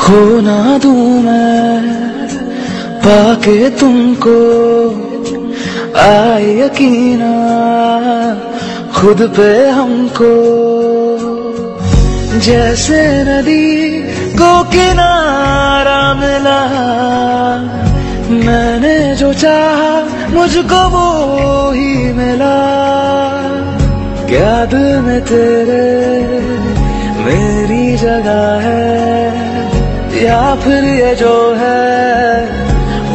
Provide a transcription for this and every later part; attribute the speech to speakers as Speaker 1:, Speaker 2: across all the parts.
Speaker 1: खो ना दूँ मैं, पाके तुमको, आए यकीना खुद पे हमको। जैसे नदी को किनारा मिला, मैंने जो चाहा मुझको वो ही मिला। क्या दिल में तेरे फिर ये जो है,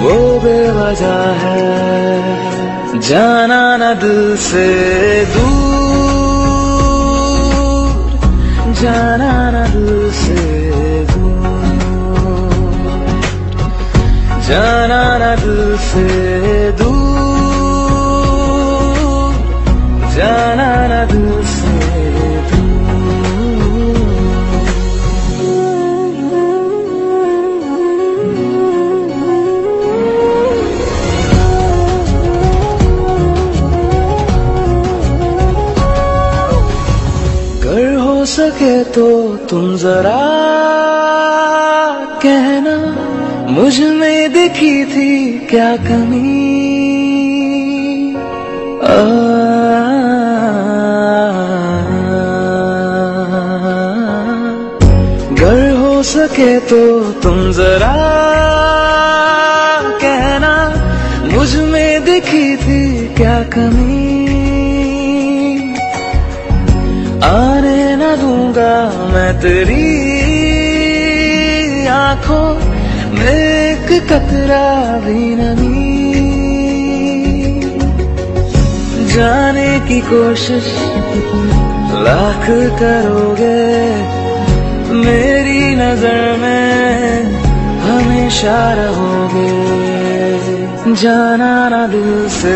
Speaker 1: वो बेवजह है। जाना न दिल से दूर, जाना न दिल से जाना न दिल से दूर, जाना न दिल से सके तो तुम जरा कहना मुझमें दिखी थी क्या कमी? आ, हो सके तो तुम जरा कहना मुझमें दिखी थी क्या कमी? दूँगा मैं तेरी आँखों में एक कतरा भी नमी जाने की कोशिश लाख करोगे, मेरी नज़र में हमेशा रहोगे। जाना ना दिल से